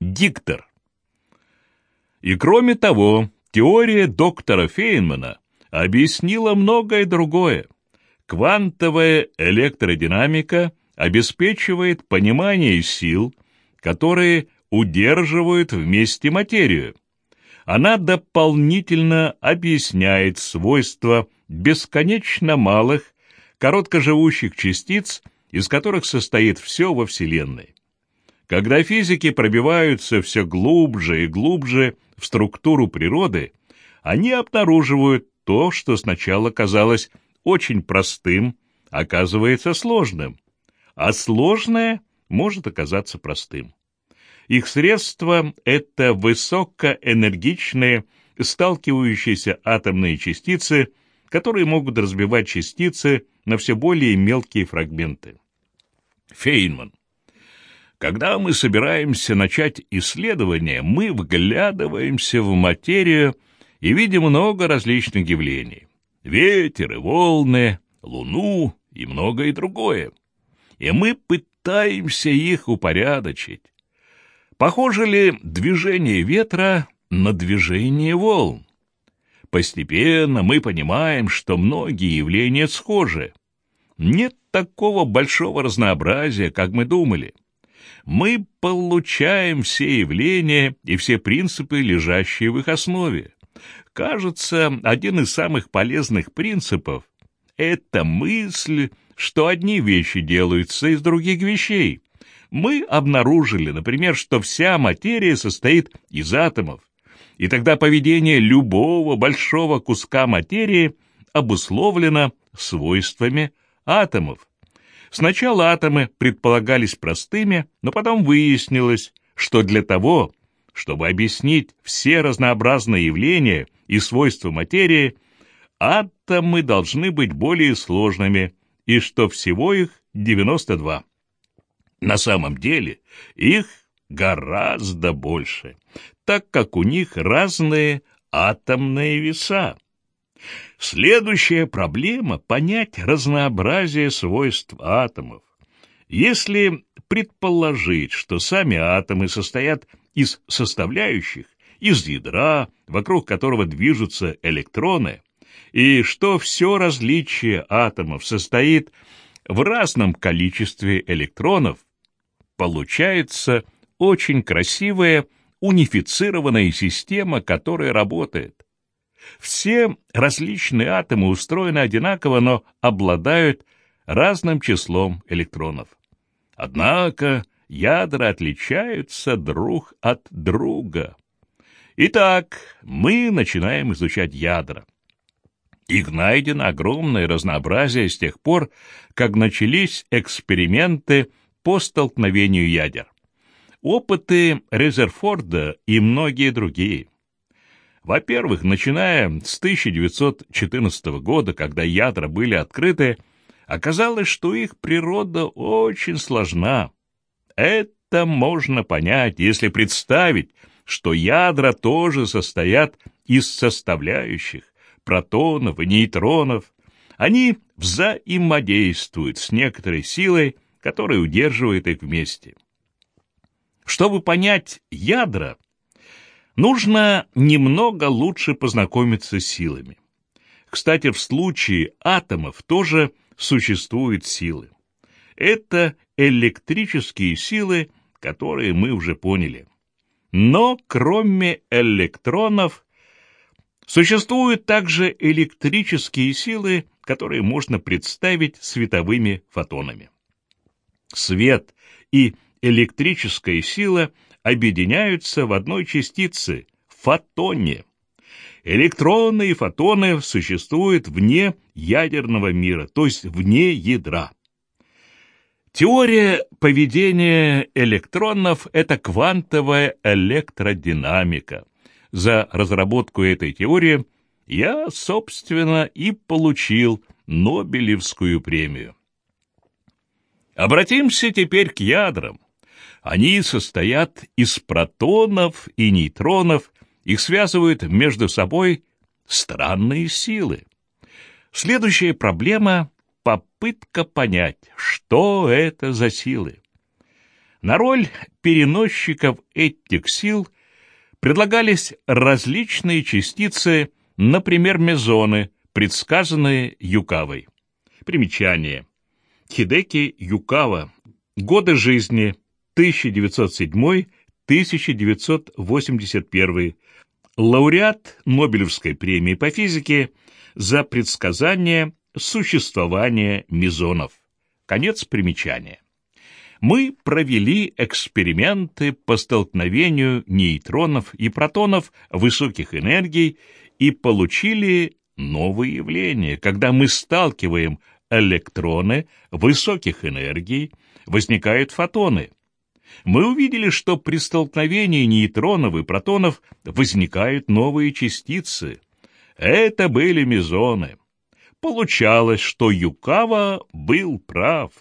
диктор. И кроме того, теория доктора Фейнмана объяснила многое другое. Квантовая электродинамика обеспечивает понимание сил, которые удерживают вместе материю. Она дополнительно объясняет свойства бесконечно малых, короткоживущих частиц, из которых состоит все во Вселенной. Когда физики пробиваются все глубже и глубже в структуру природы, они обнаруживают то, что сначала казалось очень простым, оказывается сложным, а сложное может оказаться простым. Их средство — это высокоэнергичные, сталкивающиеся атомные частицы, которые могут разбивать частицы на все более мелкие фрагменты. Фейнман. Когда мы собираемся начать исследование, мы вглядываемся в материю и видим много различных явлений. Ветер и волны, луну и многое другое. И мы пытаемся их упорядочить. Похоже ли движение ветра на движение волн? Постепенно мы понимаем, что многие явления схожи. Нет такого большого разнообразия, как мы думали. Мы получаем все явления и все принципы, лежащие в их основе. Кажется, один из самых полезных принципов — это мысль, что одни вещи делаются из других вещей, мы обнаружили, например, что вся материя состоит из атомов, и тогда поведение любого большого куска материи обусловлено свойствами атомов. Сначала атомы предполагались простыми, но потом выяснилось, что для того, чтобы объяснить все разнообразные явления и свойства материи, атомы должны быть более сложными, и что всего их 92. На самом деле их гораздо больше, так как у них разные атомные веса. Следующая проблема — понять разнообразие свойств атомов. Если предположить, что сами атомы состоят из составляющих, из ядра, вокруг которого движутся электроны, и что все различие атомов состоит в разном количестве электронов, получается очень красивая унифицированная система, которая работает. Все различные атомы устроены одинаково, но обладают разным числом электронов. Однако ядра отличаются друг от друга. Итак, мы начинаем изучать ядра. Их найдено огромное разнообразие с тех пор, как начались эксперименты по столкновению ядер. Опыты Резерфорда и многие другие. Во-первых, начиная с 1914 года, когда ядра были открыты, оказалось, что их природа очень сложна. Это можно понять, если представить, что ядра тоже состоят из составляющих, протонов и нейтронов. Они взаимодействуют с некоторой силой, который удерживает их вместе. Чтобы понять ядра, нужно немного лучше познакомиться с силами. Кстати, в случае атомов тоже существуют силы. Это электрические силы, которые мы уже поняли. Но кроме электронов существуют также электрические силы, которые можно представить световыми фотонами свет и электрическая сила объединяются в одной частице – фотоне. Электроны и фотоны существуют вне ядерного мира, то есть вне ядра. Теория поведения электронов – это квантовая электродинамика. За разработку этой теории я, собственно, и получил Нобелевскую премию. Обратимся теперь к ядрам. Они состоят из протонов и нейтронов, их связывают между собой странные силы. Следующая проблема — попытка понять, что это за силы. На роль переносчиков этих сил предлагались различные частицы, например, мезоны, предсказанные Юкавой. Примечание. Хидеки Юкава. Годы жизни 1907-1981. Лауреат Нобелевской премии по физике за предсказание существования мезонов. Конец примечания. Мы провели эксперименты по столкновению нейтронов и протонов высоких энергий и получили новые явления, когда мы сталкиваем электроны высоких энергий, возникают фотоны. Мы увидели, что при столкновении нейтронов и протонов возникают новые частицы. Это были мезоны. Получалось, что Юкава был прав.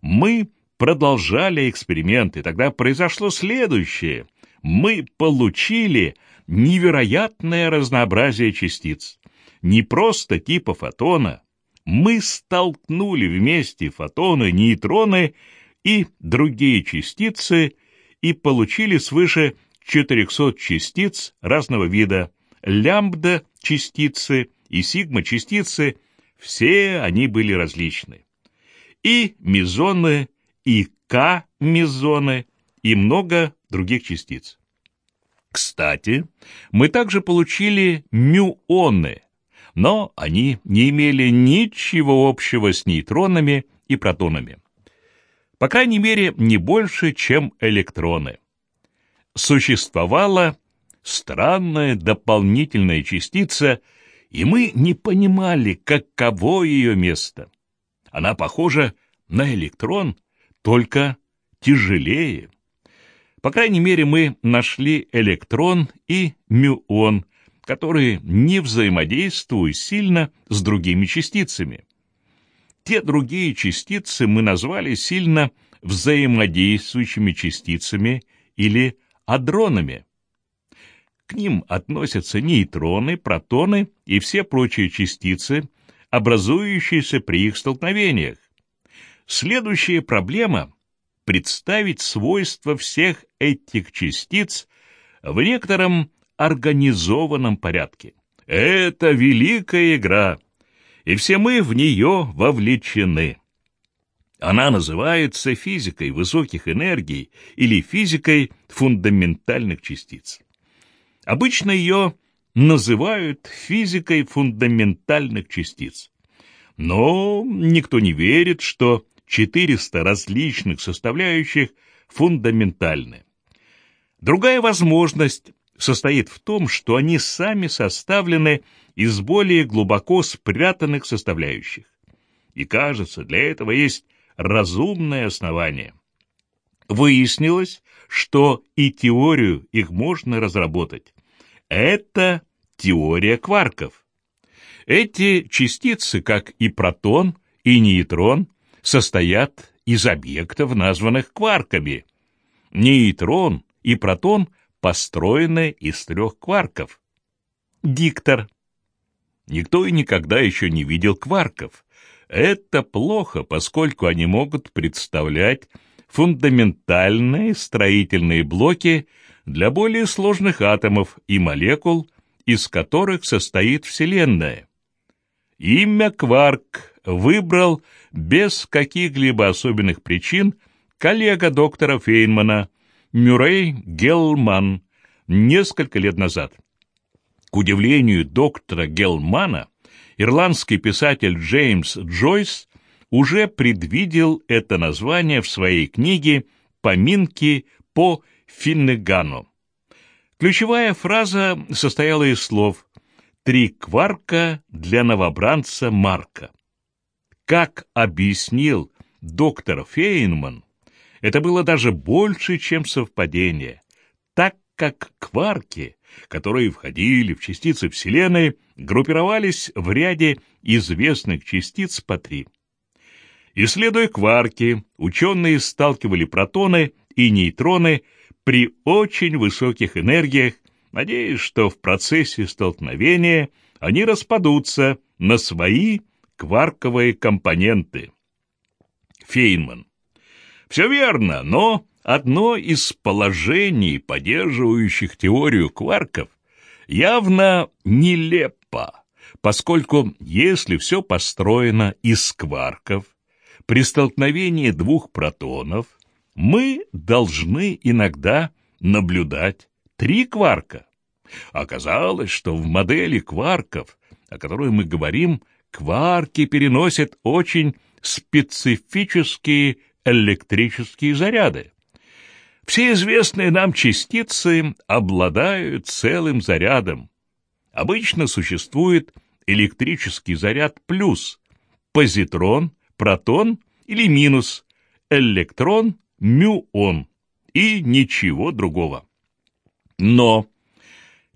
Мы продолжали эксперименты. Тогда произошло следующее. Мы получили невероятное разнообразие частиц. Не просто типа фотона. Мы столкнули вместе фотоны, нейтроны и другие частицы и получили свыше 400 частиц разного вида, лямбда-частицы и сигма-частицы, все они были различны. И мезоны, и К-мезоны, и много других частиц. Кстати, мы также получили мюоны, но они не имели ничего общего с нейтронами и протонами. По крайней мере, не больше, чем электроны. Существовала странная дополнительная частица, и мы не понимали, каково ее место. Она похожа на электрон, только тяжелее. По крайней мере, мы нашли электрон и мюон, которые не взаимодействуют сильно с другими частицами. Те другие частицы мы назвали сильно взаимодействующими частицами или адронами. К ним относятся нейтроны, протоны и все прочие частицы, образующиеся при их столкновениях. Следующая проблема — представить свойства всех этих частиц в некотором организованном порядке. Это великая игра, и все мы в нее вовлечены. Она называется физикой высоких энергий или физикой фундаментальных частиц. Обычно ее называют физикой фундаментальных частиц. Но никто не верит, что 400 различных составляющих фундаментальны. Другая возможность состоит в том, что они сами составлены из более глубоко спрятанных составляющих. И кажется, для этого есть разумное основание. Выяснилось, что и теорию их можно разработать. Это теория кварков. Эти частицы, как и протон, и нейтрон, состоят из объектов, названных кварками. Нейтрон и протон построены из трех кварков. Диктор. Никто и никогда еще не видел кварков. Это плохо, поскольку они могут представлять фундаментальные строительные блоки для более сложных атомов и молекул, из которых состоит Вселенная. Имя Кварк выбрал без каких-либо особенных причин коллега доктора Фейнмана Мюррей Гелман несколько лет назад. К удивлению доктора Гелмана, ирландский писатель Джеймс Джойс уже предвидел это название в своей книге «Поминки по Финнегану». Ключевая фраза состояла из слов «Три кварка для новобранца Марка». Как объяснил доктор Фейнман, это было даже больше, чем совпадение, так как кварки, которые входили в частицы Вселенной, группировались в ряде известных частиц по три. Исследуя кварки, ученые сталкивали протоны и нейтроны при очень высоких энергиях, надеясь, что в процессе столкновения они распадутся на свои кварковые компоненты. Фейнман. Все верно, но одно из положений, поддерживающих теорию кварков, явно нелепо, поскольку если все построено из кварков, при столкновении двух протонов мы должны иногда наблюдать три кварка. Оказалось, что в модели кварков, о которой мы говорим, кварки переносят очень специфические электрические заряды. Все известные нам частицы обладают целым зарядом. Обычно существует электрический заряд плюс, позитрон, протон или минус, электрон, мюон и ничего другого. Но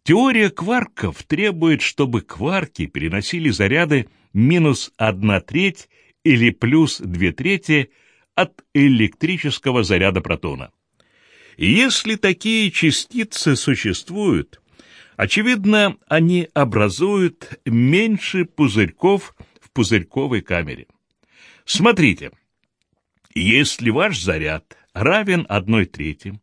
теория кварков требует, чтобы кварки переносили заряды минус 1 треть или плюс 2 трети от электрического заряда протона. Если такие частицы существуют, очевидно, они образуют меньше пузырьков в пузырьковой камере. Смотрите, если ваш заряд равен одной трети,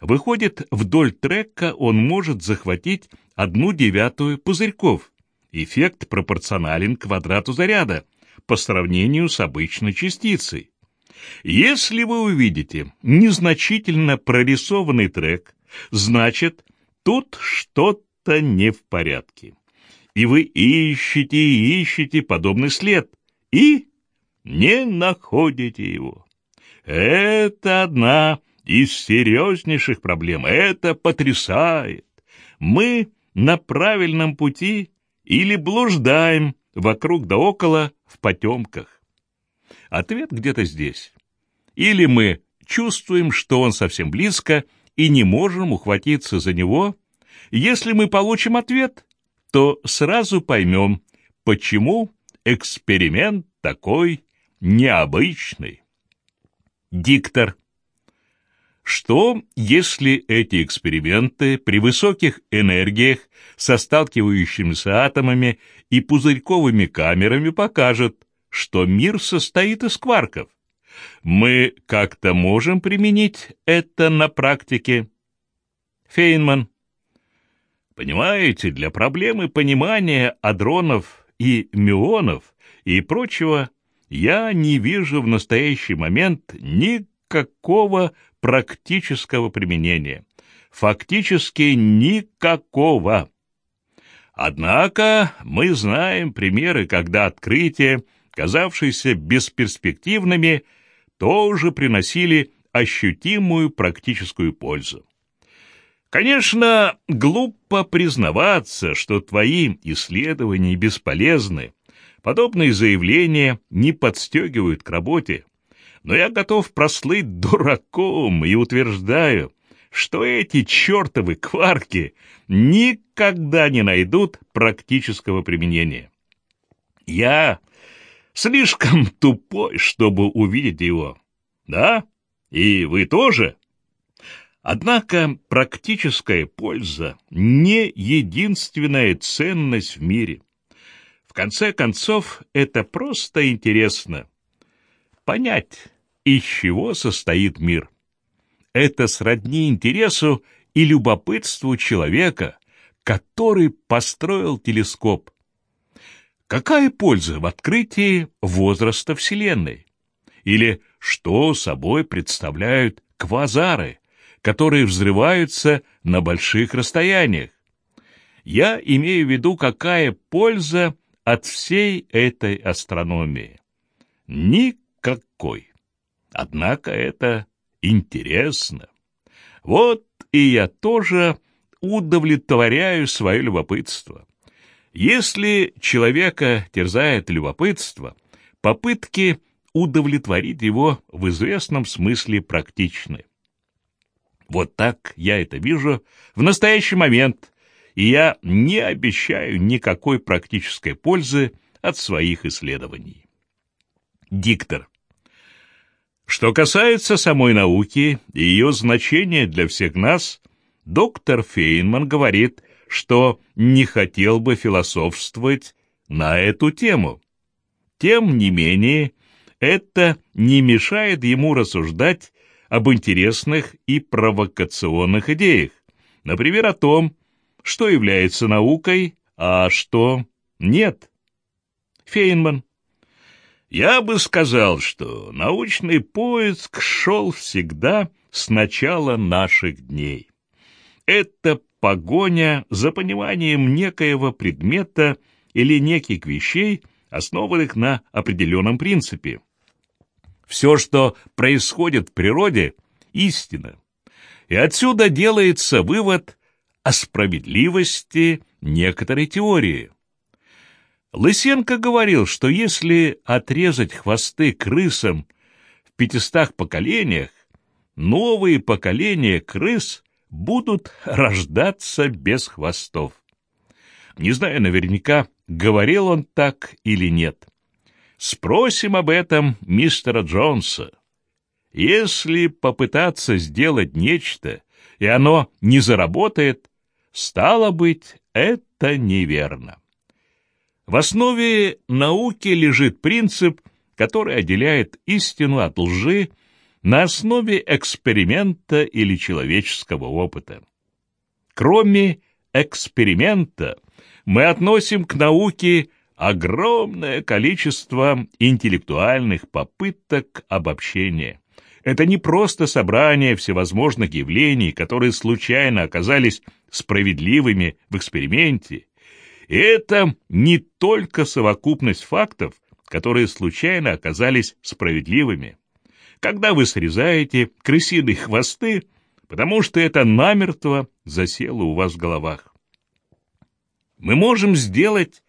выходит, вдоль трека он может захватить одну девятую пузырьков. Эффект пропорционален квадрату заряда по сравнению с обычной частицей. Если вы увидите незначительно прорисованный трек, значит, тут что-то не в порядке. И вы ищете и ищете подобный след, и не находите его. Это одна из серьезнейших проблем. Это потрясает. Мы на правильном пути или блуждаем вокруг да около в потемках. Ответ где-то здесь. Или мы чувствуем, что он совсем близко, и не можем ухватиться за него. Если мы получим ответ, то сразу поймем, почему эксперимент такой необычный. Диктор. Что, если эти эксперименты при высоких энергиях со сталкивающимися атомами и пузырьковыми камерами покажут, что мир состоит из кварков? Мы как-то можем применить это на практике? Фейнман. Понимаете, для проблемы понимания адронов и мюонов и прочего я не вижу в настоящий момент никакого практического применения. Фактически никакого. Однако мы знаем примеры, когда открытия, казавшиеся бесперспективными, тоже приносили ощутимую практическую пользу. Конечно, глупо признаваться, что твои исследования бесполезны. Подобные заявления не подстегивают к работе. Но я готов прослыть дураком и утверждаю, что эти чертовы кварки никогда не найдут практического применения. Я слишком тупой, чтобы увидеть его. Да? И вы тоже? Однако практическая польза не единственная ценность в мире. В конце концов, это просто интересно. Понять, из чего состоит мир. Это сродни интересу и любопытству человека, который построил телескоп. Какая польза в открытии возраста Вселенной? Или что собой представляют квазары, которые взрываются на больших расстояниях? Я имею в виду, какая польза от всей этой астрономии. Никакой. Однако это интересно. Вот и я тоже удовлетворяю свое любопытство. Если человека терзает любопытство, попытки удовлетворить его в известном смысле практичны. Вот так я это вижу в настоящий момент, и я не обещаю никакой практической пользы от своих исследований. Диктор. Что касается самой науки и ее значения для всех нас, доктор Фейнман говорит – что не хотел бы философствовать на эту тему. Тем не менее, это не мешает ему рассуждать об интересных и провокационных идеях, например, о том, что является наукой, а что нет. Фейнман. Я бы сказал, что научный поиск шел всегда с начала наших дней. Это погоня за пониманием некоего предмета или неких вещей, основанных на определенном принципе. Все, что происходит в природе, истина. И отсюда делается вывод о справедливости некоторой теории. Лысенко говорил, что если отрезать хвосты крысам в пятистах поколениях, новые поколения крыс будут рождаться без хвостов. Не знаю наверняка, говорил он так или нет. Спросим об этом мистера Джонса. Если попытаться сделать нечто, и оно не заработает, стало быть, это неверно. В основе науки лежит принцип, который отделяет истину от лжи на основе эксперимента или человеческого опыта. Кроме эксперимента, мы относим к науке огромное количество интеллектуальных попыток обобщения. Это не просто собрание всевозможных явлений, которые случайно оказались справедливыми в эксперименте. это не только совокупность фактов, которые случайно оказались справедливыми. Когда вы срезаете крысиные хвосты, потому что это намертво засело у вас в головах. Мы можем сделать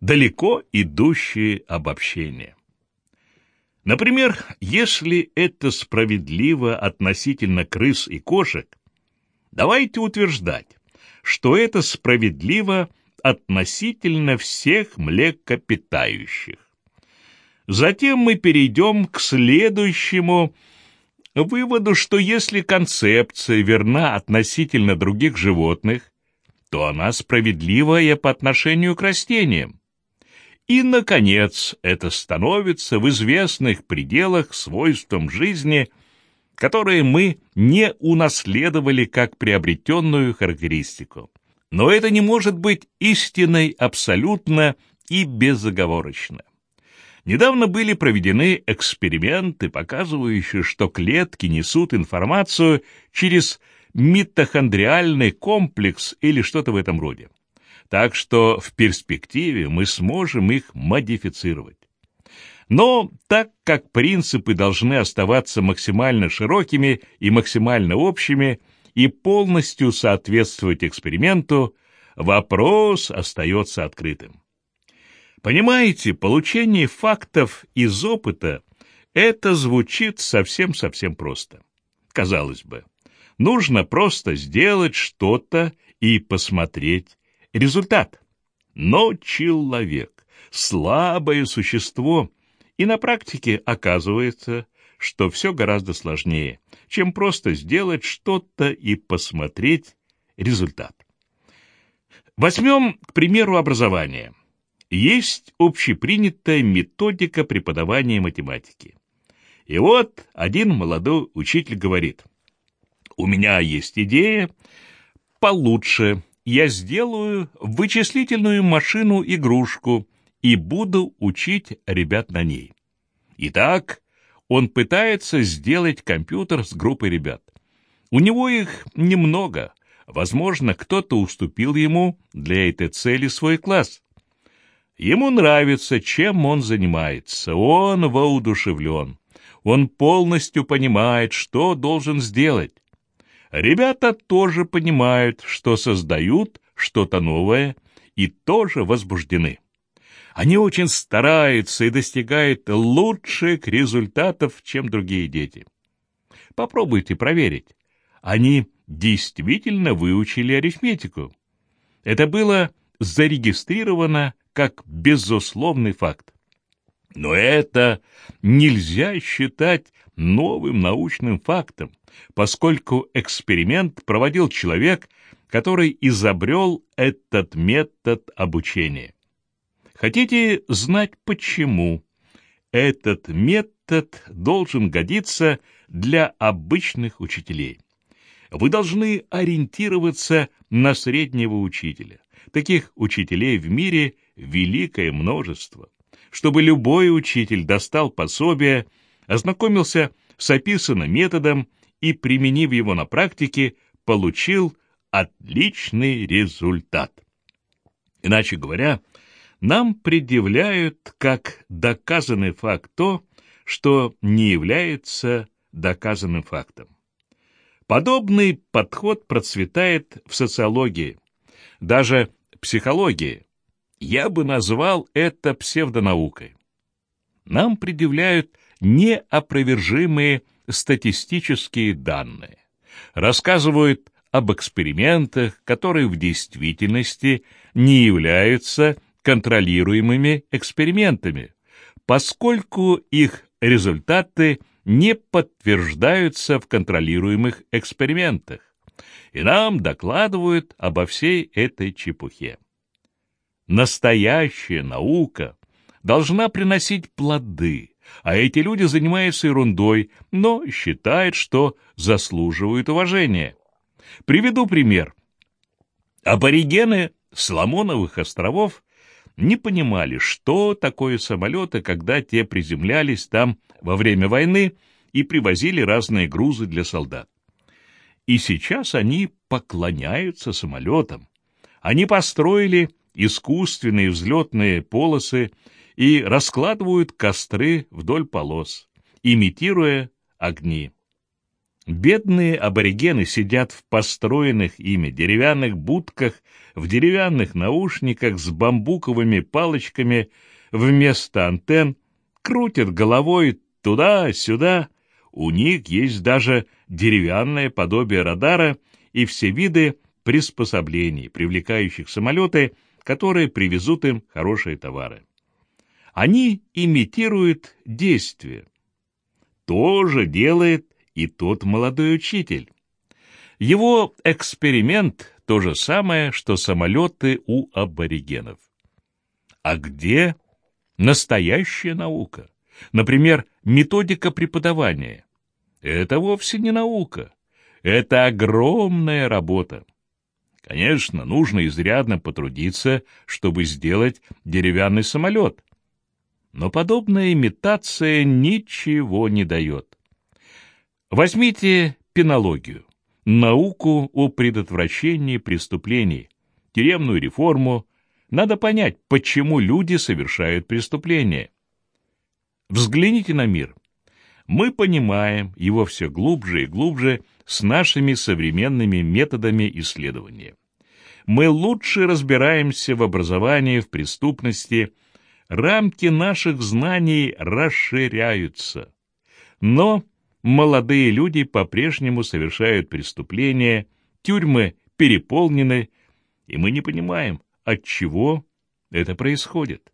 далеко идущие обобщения. Например, если это справедливо относительно крыс и кошек, давайте утверждать, что это справедливо относительно всех млекопитающих. Затем мы перейдем к следующему выводу, что если концепция верна относительно других животных, то она справедливая по отношению к растениям. И, наконец, это становится в известных пределах свойством жизни, которые мы не унаследовали как приобретенную характеристику. Но это не может быть истиной абсолютно и безоговорочно. Недавно были проведены эксперименты, показывающие, что клетки несут информацию через митохондриальный комплекс или что-то в этом роде так что в перспективе мы сможем их модифицировать. Но так как принципы должны оставаться максимально широкими и максимально общими и полностью соответствовать эксперименту, вопрос остается открытым. Понимаете, получение фактов из опыта – это звучит совсем-совсем просто. Казалось бы, нужно просто сделать что-то и посмотреть, Результат. Но человек — слабое существо, и на практике оказывается, что все гораздо сложнее, чем просто сделать что-то и посмотреть результат. Возьмем, к примеру, образование. Есть общепринятая методика преподавания математики. И вот один молодой учитель говорит, «У меня есть идея получше, я сделаю вычислительную машину-игрушку и буду учить ребят на ней. Итак, он пытается сделать компьютер с группой ребят. У него их немного. Возможно, кто-то уступил ему для этой цели свой класс. Ему нравится, чем он занимается. Он воодушевлен. Он полностью понимает, что должен сделать. Ребята тоже понимают, что создают что-то новое и тоже возбуждены. Они очень стараются и достигают лучших результатов, чем другие дети. Попробуйте проверить. Они действительно выучили арифметику. Это было зарегистрировано как безусловный факт. Но это нельзя считать новым научным фактом, поскольку эксперимент проводил человек, который изобрел этот метод обучения. Хотите знать почему? Этот метод должен годиться для обычных учителей. Вы должны ориентироваться на среднего учителя. Таких учителей в мире великое множество. Чтобы любой учитель достал пособие, ознакомился с описанным методом и, применив его на практике, получил отличный результат. Иначе говоря, нам предъявляют как доказанный факт то, что не является доказанным фактом. Подобный подход процветает в социологии, даже психологии. Я бы назвал это псевдонаукой. Нам предъявляют неопровержимые статистические данные, рассказывают об экспериментах, которые в действительности не являются контролируемыми экспериментами, поскольку их результаты не подтверждаются в контролируемых экспериментах, и нам докладывают обо всей этой чепухе. Настоящая наука должна приносить плоды, а эти люди занимаются ерундой, но считают, что заслуживают уважения. Приведу пример. Аборигены Соломоновых островов не понимали, что такое самолеты, когда те приземлялись там во время войны и привозили разные грузы для солдат. И сейчас они поклоняются самолетам. Они построили искусственные взлетные полосы и раскладывают костры вдоль полос, имитируя огни. Бедные аборигены сидят в построенных ими деревянных будках, в деревянных наушниках с бамбуковыми палочками вместо антенн, крутят головой туда-сюда. У них есть даже деревянное подобие радара и все виды приспособлений, привлекающих самолеты, которые привезут им хорошие товары. Они имитируют действие. То же делает и тот молодой учитель. Его эксперимент — то же самое, что самолеты у аборигенов. А где настоящая наука? Например, методика преподавания. Это вовсе не наука. Это огромная работа. Конечно, нужно изрядно потрудиться, чтобы сделать деревянный самолет. Но подобная имитация ничего не дает. Возьмите пенологию, науку о предотвращении преступлений, тюремную реформу. Надо понять, почему люди совершают преступления. Взгляните на мир. Мы понимаем его все глубже и глубже с нашими современными методами исследования. Мы лучше разбираемся в образовании, в преступности, рамки наших знаний расширяются. Но молодые люди по-прежнему совершают преступления, тюрьмы переполнены, и мы не понимаем, от чего это происходит.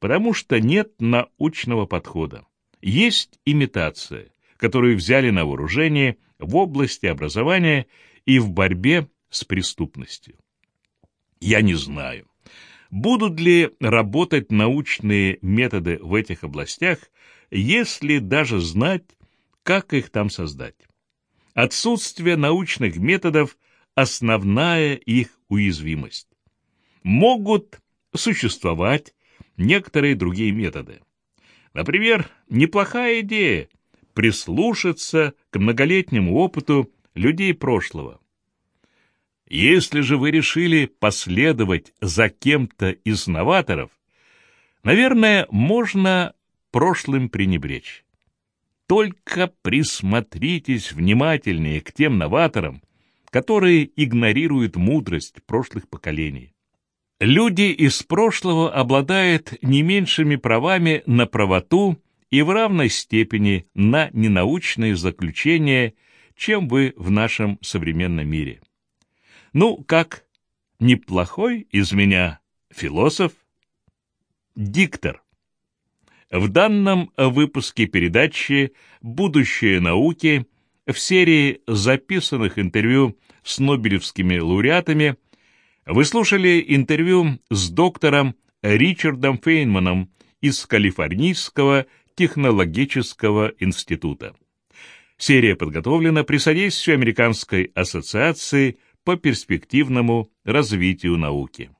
Потому что нет научного подхода. Есть имитация, которую взяли на вооружение в области образования и в борьбе с преступностью. Я не знаю, будут ли работать научные методы в этих областях, если даже знать, как их там создать. Отсутствие научных методов – основная их уязвимость. Могут существовать некоторые другие методы. Например, неплохая идея – прислушаться к многолетнему опыту людей прошлого. Если же вы решили последовать за кем-то из новаторов, наверное, можно прошлым пренебречь. Только присмотритесь внимательнее к тем новаторам, которые игнорируют мудрость прошлых поколений. Люди из прошлого обладают не меньшими правами на правоту и в равной степени на ненаучные заключения, чем вы в нашем современном мире. Ну, как, неплохой из меня философ? Диктор. В данном выпуске передачи «Будущее науки» в серии записанных интервью с нобелевскими лауреатами вы слушали интервью с доктором Ричардом Фейнманом из Калифорнийского технологического института. Серия подготовлена при содействии Американской ассоциации по перспективному развитию науки.